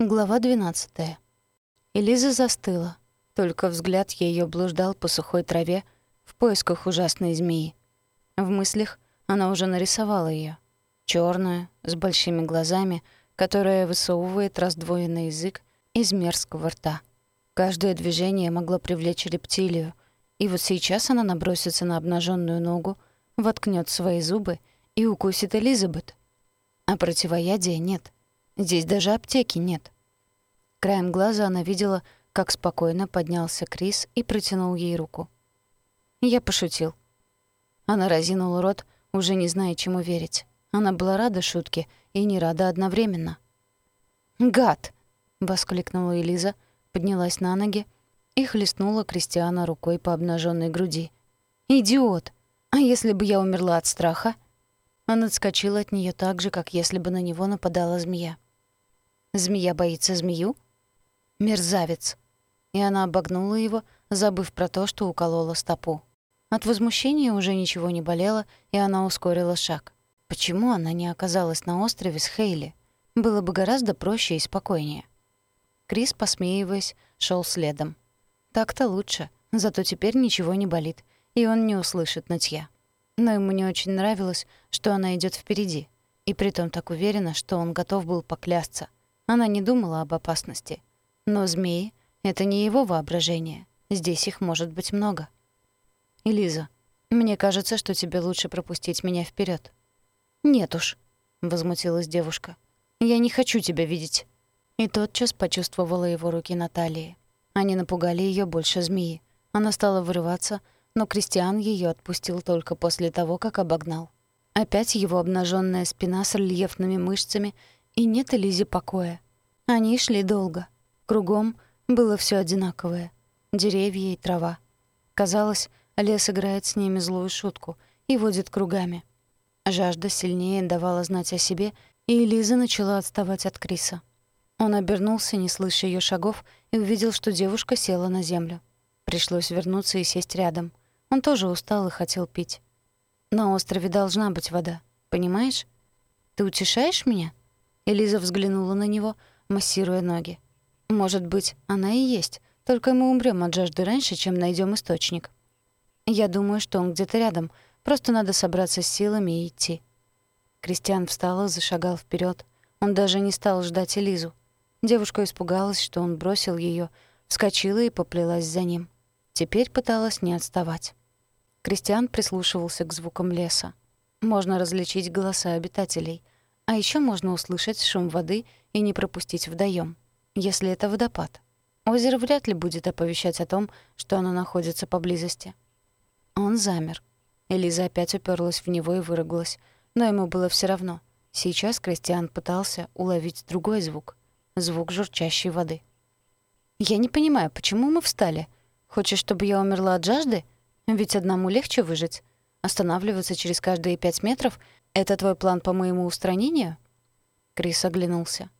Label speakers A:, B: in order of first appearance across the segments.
A: Глава 12. Элиза застыла. Только взгляд ее блуждал по сухой траве в поисках ужасной змеи. В мыслях она уже нарисовала ее, черную, с большими глазами, которая высовывает раздвоенный язык из мерзкого рта. Каждое движение могло привлечь рептилию, и вот сейчас она набросится на обнаженную ногу, воткнет свои зубы и укусит Элизабет. А противоядия нет — Здесь даже аптеки нет. Краем глаза она видела, как спокойно поднялся Крис и протянул ей руку. Я пошутил. Она разинула рот, уже не зная, чему верить. Она была рада шутке и не рада одновременно. «Гад!» — воскликнула Элиза, поднялась на ноги и хлестнула Кристиана рукой по обнаженной груди. «Идиот! А если бы я умерла от страха?» Он отскочил от нее так же, как если бы на него нападала змея. Змея боится змею? Мерзавец. И она обогнула его, забыв про то, что уколола стопу. От возмущения уже ничего не болело, и она ускорила шаг. Почему она не оказалась на острове с Хейли? Было бы гораздо проще и спокойнее. Крис, посмеиваясь, шел следом. Так-то лучше, зато теперь ничего не болит, и он не услышит нытья. Но ему не очень нравилось, что она идет впереди, и притом так уверенно, что он готов был поклясться — она не думала об опасности. Но змеи — это не его воображение. Здесь их может быть много. «Элиза, мне кажется, что тебе лучше пропустить меня вперед. «Нет уж», — возмутилась девушка. «Я не хочу тебя видеть». И тотчас почувствовала его руки на талии. Они напугали ее больше змеи. Она стала вырываться, но Кристиан ее отпустил только после того, как обогнал. Опять его обнаженная спина с рельефными мышцами и нет Элизе покоя. Они шли долго. Кругом было все одинаковое. Деревья и трава. Казалось, лес играет с ними злую шутку и водит кругами. Жажда сильнее давала знать о себе, и Элиза начала отставать от Криса. Он обернулся, не слыша ее шагов, и увидел, что девушка села на землю. Пришлось вернуться и сесть рядом. Он тоже устал и хотел пить. На острове должна быть вода, понимаешь? Ты утешаешь меня? Элиза взглянула на него, массируя ноги. «Может быть, она и есть, только мы умрем от жажды раньше, чем найдем источник. Я думаю, что он где-то рядом, просто надо собраться с силами и идти». Кристиан встал и зашагал вперед. Он даже не стал ждать Элизу. Девушка испугалась, что он бросил ее, вскочила и поплелась за ним. Теперь пыталась не отставать. Кристиан прислушивался к звукам леса. Можно различить голоса обитателей — а еще можно услышать шум воды и не пропустить водоем, если это водопад. Озеро вряд ли будет оповещать о том, что оно находится поблизости. Он замер. Элиза опять уперлась в него и выругалась, но ему было все равно. Сейчас Кристиан пытался уловить другой звук — звук журчащей воды. «Я не понимаю, почему мы встали? Хочешь, чтобы я умерла от жажды? Ведь одному легче выжить. Останавливаться через каждые пять метров — «Это твой план по моему устранению?» Крис оглянулся.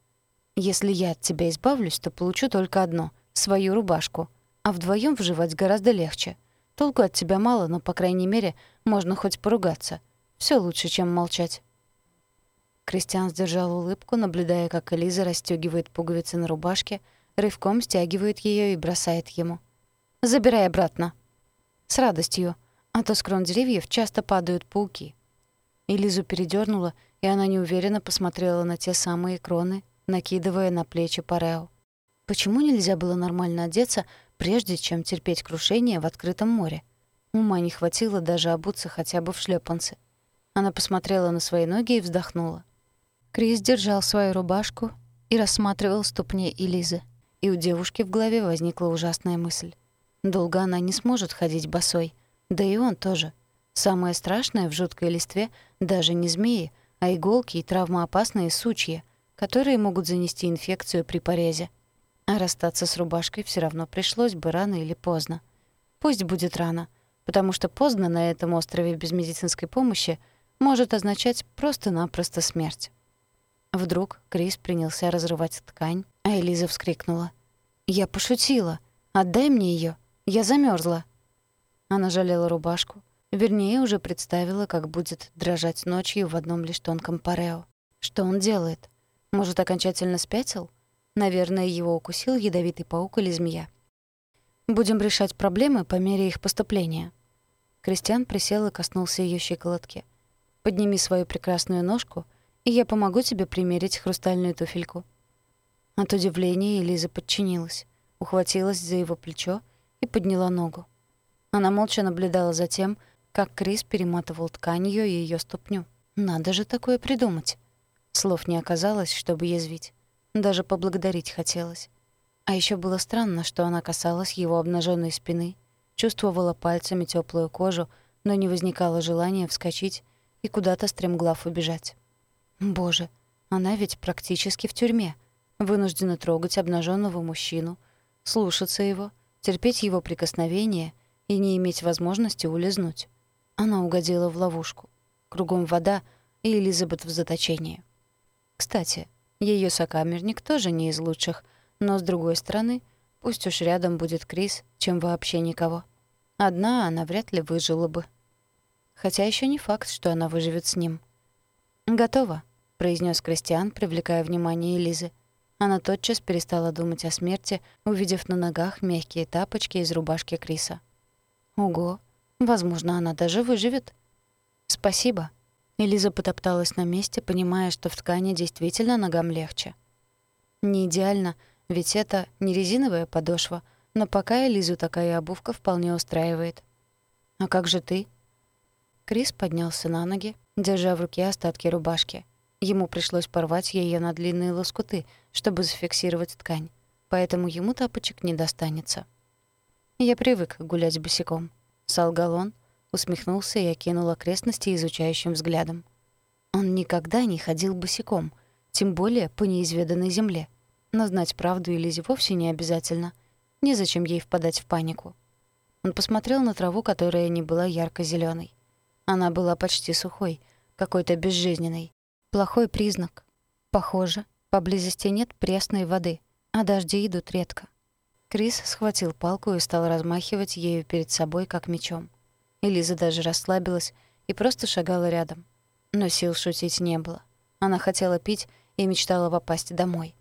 A: «Если я от тебя избавлюсь, то получу только одно — свою рубашку. А вдвоем вживать гораздо легче. Толку от тебя мало, но, по крайней мере, можно хоть поругаться. Все лучше, чем молчать». Кристиан сдержал улыбку, наблюдая, как Элиза расстёгивает пуговицы на рубашке, рывком стягивает ее и бросает ему. «Забирай обратно». «С радостью, а то с крон деревьев часто падают пауки». Элизу передёрнуло, и она неуверенно посмотрела на те самые кроны, накидывая на плечи парео. Почему нельзя было нормально одеться, прежде чем терпеть крушение в открытом море? Ума не хватило даже обуться хотя бы в шлёпанцы. Она посмотрела на свои ноги и вздохнула. Крис держал свою рубашку и рассматривал ступни Элизы. И у девушки в голове возникла ужасная мысль. Долго она не сможет ходить босой. Да и он тоже. Самое страшное в жуткой листве даже не змеи, а иголки и травмоопасные сучья, которые могут занести инфекцию при порезе. А расстаться с рубашкой все равно пришлось бы рано или поздно. Пусть будет рано, потому что поздно на этом острове без медицинской помощи может означать просто-напросто смерть. Вдруг Крис принялся разрывать ткань, а Элиза вскрикнула. «Я пошутила! Отдай мне ее! Я замерзла. Она жалела рубашку, Вернее, уже представила, как будет дрожать ночью в одном лишь тонком парео. Что он делает? Может, окончательно спятил? Наверное, его укусил ядовитый паук или змея. Будем решать проблемы по мере их поступления. Кристиан присел и коснулся ее щиколотки. Подними свою прекрасную ножку, и я помогу тебе примерить хрустальную туфельку. От удивления Элиза подчинилась, ухватилась за его плечо и подняла ногу. Она молча наблюдала за тем, как Крис перематывал тканью ее ступню. Надо же такое придумать. Слов не оказалось, чтобы язвить. Даже поблагодарить хотелось. А еще было странно, что она касалась его обнаженной спины, чувствовала пальцами теплую кожу, но не возникало желания вскочить и куда-то стремглав убежать. Боже, она ведь практически в тюрьме, вынуждена трогать обнаженного мужчину, слушаться его, терпеть его прикосновения и не иметь возможности улизнуть. Она угодила в ловушку. Кругом вода, и Элизабет в заточении. Кстати, ее сокамерник тоже не из лучших, но, с другой стороны, пусть уж рядом будет Крис, чем вообще никого. Одна она вряд ли выжила бы. Хотя еще не факт, что она выживет с ним. «Готово», — произнес Кристиан, привлекая внимание Элизы. Она тотчас перестала думать о смерти, увидев на ногах мягкие тапочки из рубашки Криса. «Ого, возможно, она даже выживет». «Спасибо». Элиза потопталась на месте, понимая, что в ткани действительно ногам легче. Не идеально, ведь это не резиновая подошва, но пока Элизу такая обувка вполне устраивает. «А как же ты?» Крис поднялся на ноги, держа в руке остатки рубашки. Ему пришлось порвать ее на длинные лоскуты, чтобы зафиксировать ткань, поэтому ему тапочек не достанется. «Я привык гулять босиком», — солгал он, усмехнулся и окинул окрестности изучающим взглядом. Он никогда не ходил босиком, тем более по неизведанной земле. Но знать правду Элизе вовсе не обязательно. Незачем ей впадать в панику. Он посмотрел на траву, которая не была ярко зеленой. Она была почти сухой, какой-то безжизненной. Плохой признак. Похоже, поблизости нет пресной воды, а дожди идут редко. Крис схватил палку и стал размахивать ею перед собой, как мечом. Элиза даже расслабилась и просто шагала рядом. Но сил шутить не было. Она хотела пить и мечтала попасть домой.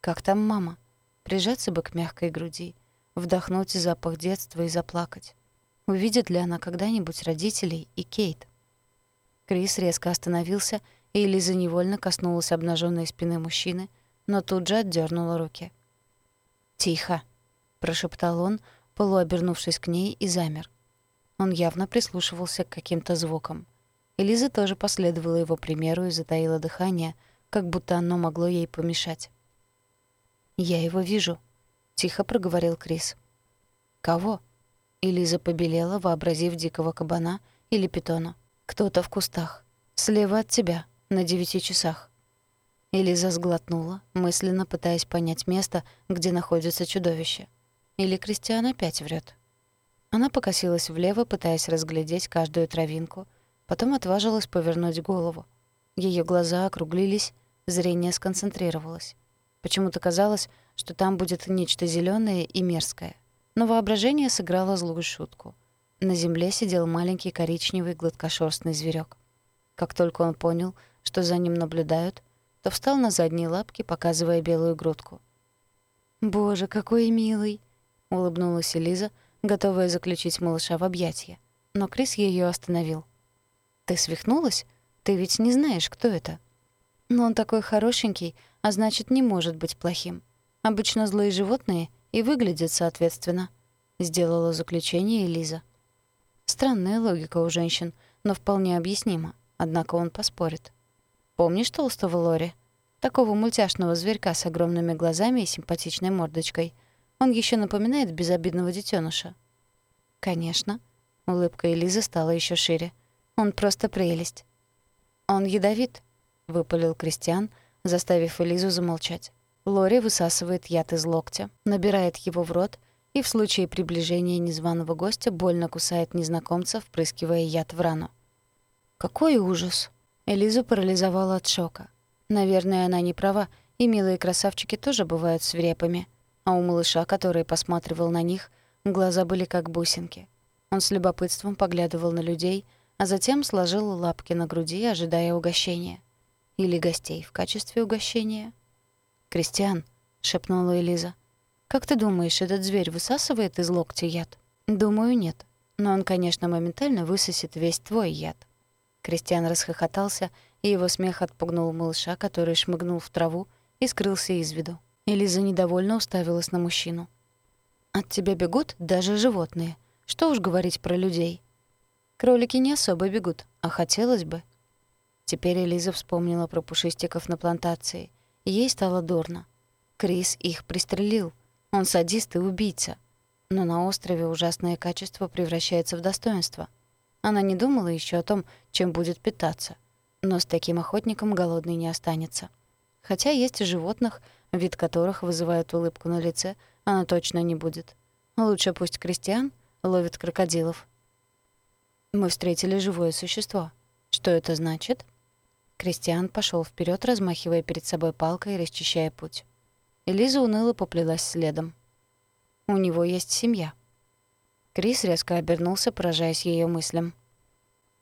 A: Как там мама? Прижаться бы к мягкой груди, вдохнуть запах детства и заплакать. Увидит ли она когда-нибудь родителей и Кейт? Крис резко остановился, и Элиза невольно коснулась обнаженной спины мужчины, но тут же отдернула руки. «Тихо», — прошептал он, полуобернувшись к ней, и замер. Он явно прислушивался к каким-то звукам. Элиза тоже последовала его примеру и затаила дыхание, как будто оно могло ей помешать. «Я его вижу», — тихо проговорил Крис. «Кого?» Элиза побелела, вообразив дикого кабана или питона. «Кто-то в кустах. Слева от тебя, на девяти часах». Элиза сглотнула, мысленно пытаясь понять место, где находится чудовище. Или Кристиан опять врет. Она покосилась влево, пытаясь разглядеть каждую травинку, потом отважилась повернуть голову. Ее глаза округлились, зрение сконцентрировалось. Почему-то казалось, что там будет нечто зеленое и мерзкое. Но воображение сыграло злую шутку. На земле сидел маленький коричневый гладкошерстный зверек. Как только он понял, что за ним наблюдают, то встал на задние лапки, показывая белую грудку. «Боже, какой милый!» — улыбнулась Элиза, готовая заключить малыша в объятия. Но Крис ее остановил. «Ты свихнулась? Ты ведь не знаешь, кто это?» «Но он такой хорошенький, а значит, не может быть плохим. Обычно злые животные — и выглядит соответственно», — сделала заключение Элиза. Странная логика у женщин, но вполне объяснима, однако он поспорит. «Помнишь толстого Лори? Такого мультяшного зверька с огромными глазами и симпатичной мордочкой. Он еще напоминает безобидного детеныша. «Конечно». Улыбка Элизы стала еще шире. «Он просто прелесть». «Он ядовит», — выпалил Кристиан, заставив Элизу замолчать. Лори высасывает яд из локтя, набирает его в рот и в случае приближения незваного гостя больно кусает незнакомца, впрыскивая яд в рану. Какой ужас! Элизу парализовала от шока. Наверное, она не права, и милые красавчики тоже бывают свирепыми. А у малыша, который посматривал на них, глаза были как бусинки. Он с любопытством поглядывал на людей, а затем сложил лапки на груди, ожидая угощения. Или гостей в качестве угощения — «Кристиан», — шепнула Элиза. «Как ты думаешь, этот зверь высасывает из локтя яд?» «Думаю, нет. Но он, конечно, моментально высосет весь твой яд». Кристиан расхохотался, и его смех отпугнул малыша, который шмыгнул в траву и скрылся из виду. Элиза недовольно уставилась на мужчину. «От тебя бегут даже животные. Что уж говорить про людей. Кролики не особо бегут, а хотелось бы». Теперь Элиза вспомнила про пушистиков на плантации. Ей стало дурно. Крис их пристрелил. Он садист и убийца. Но на острове ужасное качество превращается в достоинство. Она не думала еще о том, чем будет питаться. Но с таким охотником голодный не останется. Хотя есть и животных, вид которых вызывает улыбку на лице, она точно не будет. Лучше пусть крестьян ловит крокодилов. Мы встретили живое существо. Что это значит? Кристиан пошел вперед, размахивая перед собой палкой и расчищая путь. Элиза уныло поплелась следом. У него есть семья. Крис резко обернулся, поражаясь ее мыслям.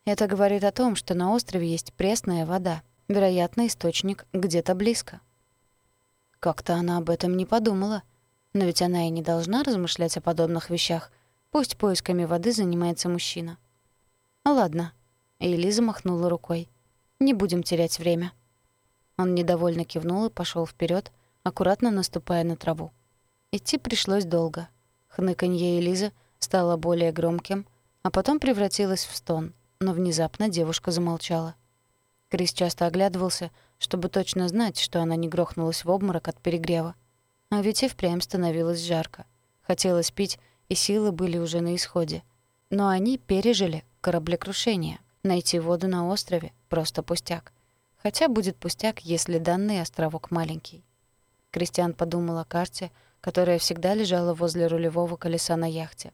A: Это говорит о том, что на острове есть пресная вода, вероятно, источник где-то близко. Как-то она об этом не подумала. Но ведь она и не должна размышлять о подобных вещах. Пусть поисками воды занимается мужчина. «Ладно». Элиза махнула рукой. «Не будем терять время». Он недовольно кивнул и пошел вперед, аккуратно наступая на траву. Идти пришлось долго. Хныканье Элизы стало более громким, а потом превратилось в стон, но внезапно девушка замолчала. Крис часто оглядывался, чтобы точно знать, что она не грохнулась в обморок от перегрева. А ведь и впрямь становилось жарко. Хотелось пить, и силы были уже на исходе. Но они пережили кораблекрушение. Найти воду на острове — просто пустяк. Хотя будет пустяк, если данный островок маленький. Кристиан подумал о карте, которая всегда лежала возле рулевого колеса на яхте.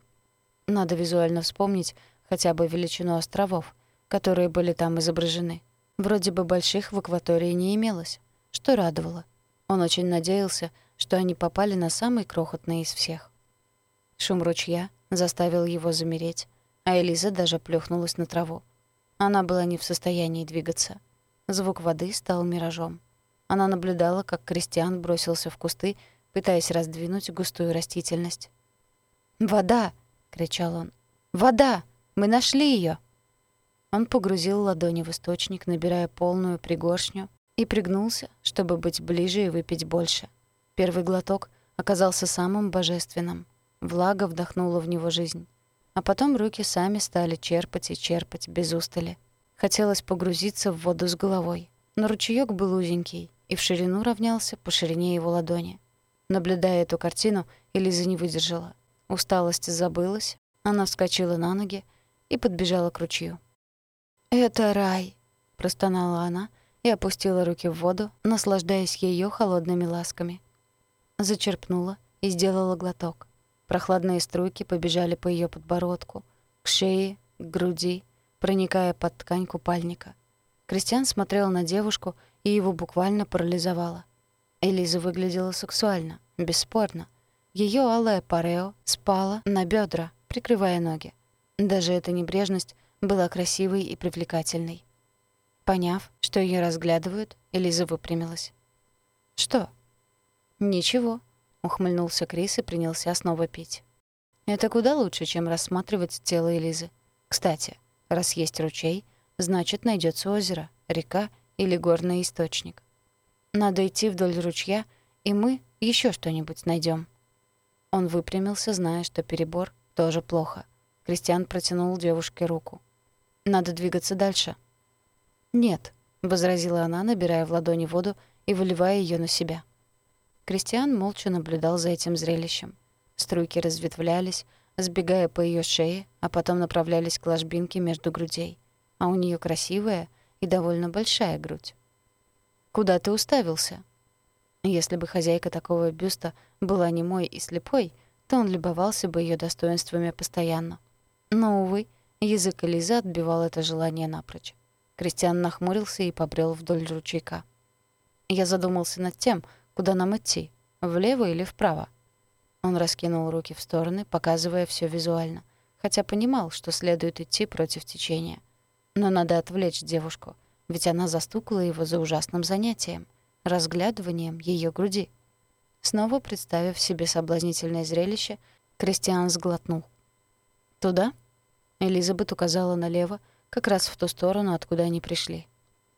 A: Надо визуально вспомнить хотя бы величину островов, которые были там изображены. Вроде бы больших в акватории не имелось, что радовало. Он очень надеялся, что они попали на самый крохотный из всех. Шум ручья заставил его замереть, а Элиза даже плюхнулась на траву. Она была не в состоянии двигаться. Звук воды стал миражом. Она наблюдала, как Кристиан бросился в кусты, пытаясь раздвинуть густую растительность. «Вода!» — кричал он. «Вода! Мы нашли ее! Он погрузил ладони в источник, набирая полную пригоршню, и пригнулся, чтобы быть ближе и выпить больше. Первый глоток оказался самым божественным. Влага вдохнула в него жизнь. А потом руки сами стали черпать и черпать без устали. Хотелось погрузиться в воду с головой. Но ручеёк был узенький и в ширину равнялся по ширине его ладони. Наблюдая эту картину, Элиза не выдержала. Усталость забылась, она вскочила на ноги и подбежала к ручью. «Это рай», — простонала она и опустила руки в воду, наслаждаясь ее холодными ласками. Зачерпнула и сделала глоток. Прохладные струйки побежали по ее подбородку, к шее, к груди, проникая под ткань купальника. Кристиан смотрел на девушку, и его буквально парализовало. Элиза выглядела сексуально, бесспорно. Ее алая парео спала на бедра, прикрывая ноги. Даже эта небрежность была красивой и привлекательной. Поняв, что ее разглядывают, Элиза выпрямилась. «Что?» «Ничего», — ухмыльнулся Крис и принялся снова пить. «Это куда лучше, чем рассматривать тело Элизы. Кстати, раз есть ручей, значит, найдется озеро, река или горный источник. Надо идти вдоль ручья, и мы еще что-нибудь найдем. Он выпрямился, зная, что перебор тоже плохо. Кристиан протянул девушке руку. Надо двигаться дальше». «Нет», — возразила она, набирая в ладони воду и выливая ее на себя. Кристиан молча наблюдал за этим зрелищем. Струйки разветвлялись, сбегая по ее шее, а потом направлялись к ложбинке между грудей. А у нее красивая и довольно большая грудь. «Куда ты уставился?» Если бы хозяйка такого бюста была немой и слепой, то он любовался бы ее достоинствами постоянно. Но, увы, Язык Элизы отбивал это желание напрочь. Кристиан нахмурился и побрел вдоль ручейка. Я задумался над тем, куда нам идти, влево или вправо. Он раскинул руки в стороны, показывая все визуально, хотя понимал, что следует идти против течения. Но надо отвлечь девушку, ведь она застукала его за ужасным занятием — разглядыванием ее груди. Снова представив себе соблазнительное зрелище, Кристиан сглотнул. «Туда?» Элизабет указала налево, как раз в ту сторону, откуда они пришли.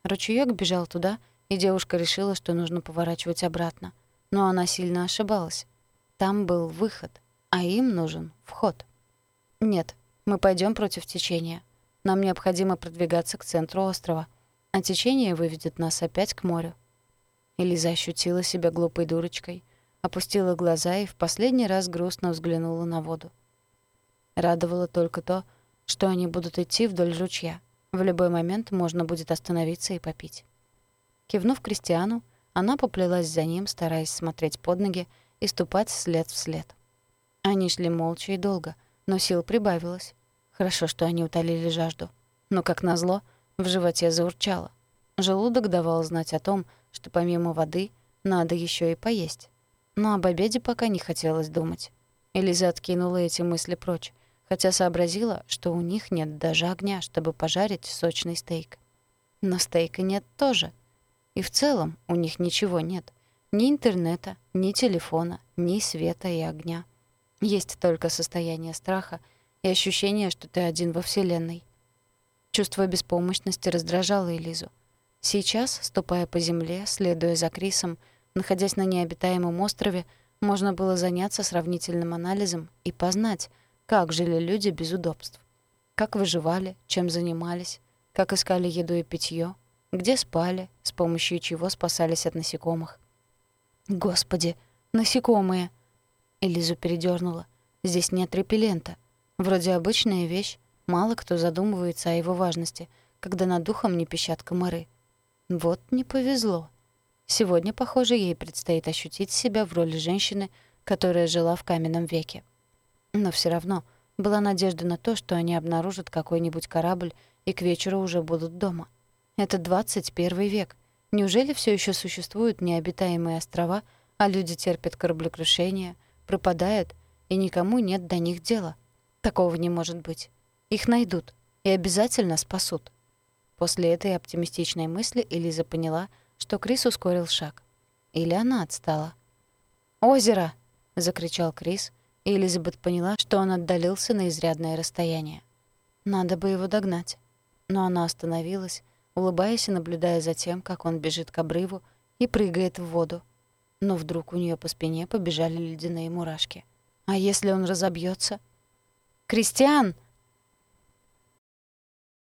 A: Ручеёк бежал туда, и девушка решила, что нужно поворачивать обратно. Но она сильно ошибалась. Там был выход, а им нужен вход. «Нет, мы пойдем против течения. Нам необходимо продвигаться к центру острова, а течение выведет нас опять к морю». Элиза ощутила себя глупой дурочкой, опустила глаза и в последний раз грустно взглянула на воду. Радовало только то, что они будут идти вдоль ручья. В любой момент можно будет остановиться и попить. Кивнув Кристиану, она поплелась за ним, стараясь смотреть под ноги и ступать след в след. Они шли молча и долго, но сил прибавилось. Хорошо, что они утолили жажду. Но, как назло, в животе заурчало. Желудок давал знать о том, что помимо воды надо еще и поесть. Но об обеде пока не хотелось думать. Элиза откинула эти мысли прочь, хотя сообразила, что у них нет даже огня, чтобы пожарить сочный стейк. Но стейка нет тоже. И в целом у них ничего нет. Ни интернета, ни телефона, ни света и огня. Есть только состояние страха и ощущение, что ты один во Вселенной. Чувство беспомощности раздражало Элизу. Сейчас, ступая по земле, следуя за Крисом, Находясь на необитаемом острове, можно было заняться сравнительным анализом и познать, как жили люди без удобств. Как выживали, чем занимались, как искали еду и питье, где спали, с помощью чего спасались от насекомых. «Господи, насекомые!» Элизу передернула. «Здесь нет репеллента. Вроде обычная вещь, мало кто задумывается о его важности, когда над духом не пищат комары. Вот не повезло». Сегодня, похоже, ей предстоит ощутить себя в роли женщины, которая жила в каменном веке. Но все равно была надежда на то, что они обнаружат какой-нибудь корабль и к вечеру уже будут дома. Это 21 век. Неужели все еще существуют необитаемые острова, а люди терпят кораблекрушения, пропадают, и никому нет до них дела? Такого не может быть. Их найдут и обязательно спасут. После этой оптимистичной мысли Элиза поняла, что Крис ускорил шаг. Или она отстала. «Озеро!» — закричал Крис, и Элизабет поняла, что он отдалился на изрядное расстояние. Надо бы его догнать. Но она остановилась, улыбаясь и наблюдая за тем, как он бежит к обрыву и прыгает в воду. Но вдруг у нее по спине побежали ледяные мурашки. А если он разобьется? «Кристиан!»